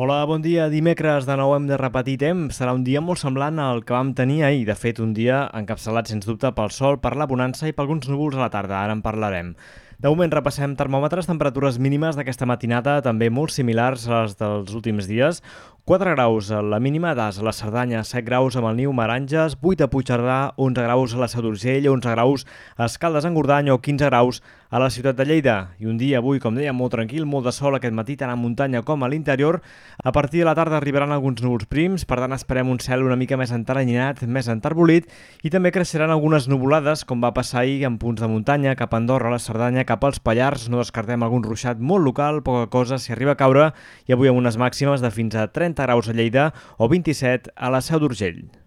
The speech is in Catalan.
Hola, bon dia. Dimecres de nou hem de repetir temps. Serà un dia molt semblant al que vam tenir ahir. De fet, un dia encapçalat, sens dubte, pel sol, per la bonança i per alguns núvols a la tarda. Ara en parlarem. De moment repassem termòmetres, temperatures mínimes d'aquesta matinada, també molt similars a les dels últims dies. 4 graus a la mínima d'As, a la Cerdanya, 7 graus amb el Niu Maranges, 8 a Puigcerdà, 11 graus a la Seu d'Urgell, 11 graus a Escaldes en Gordany o 15 graus a la ciutat de Lleida. I un dia avui, com deia, molt tranquil, molt de sol aquest matí, tant a muntanya com a l'interior. A partir de la tarda arribaran alguns núvols prims, per tant esperem un cel una mica més entaranyinat, més entarbolit, i també creixeran algunes nuvolades, com va passar ahir en punts de muntanya, cap a Andorra, a la Cerdanya, cap als Pallars. No descartem algun ruixat molt local, poca cosa, si arriba a caure, i avui amb unes màximes de fins a 30 graus a Lleida o 27 a la Seu d'Urgell.